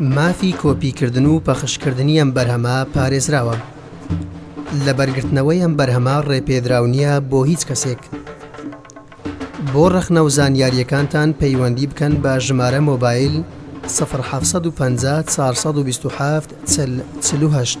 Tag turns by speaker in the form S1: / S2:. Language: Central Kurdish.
S1: مافی کۆپیکردن و پەخشکردنی ئەم بەرهەمە پارێزراوە لە بەرگرتنەوەی ئەم بەرهەمە ڕێپێدراو نییە بۆ هیچ کەسێک بۆ ڕەخنە و زانیاریەکانتان پەیوەندی بکەن بە ژمارە مۆبایل 1950 427 چلوهشت.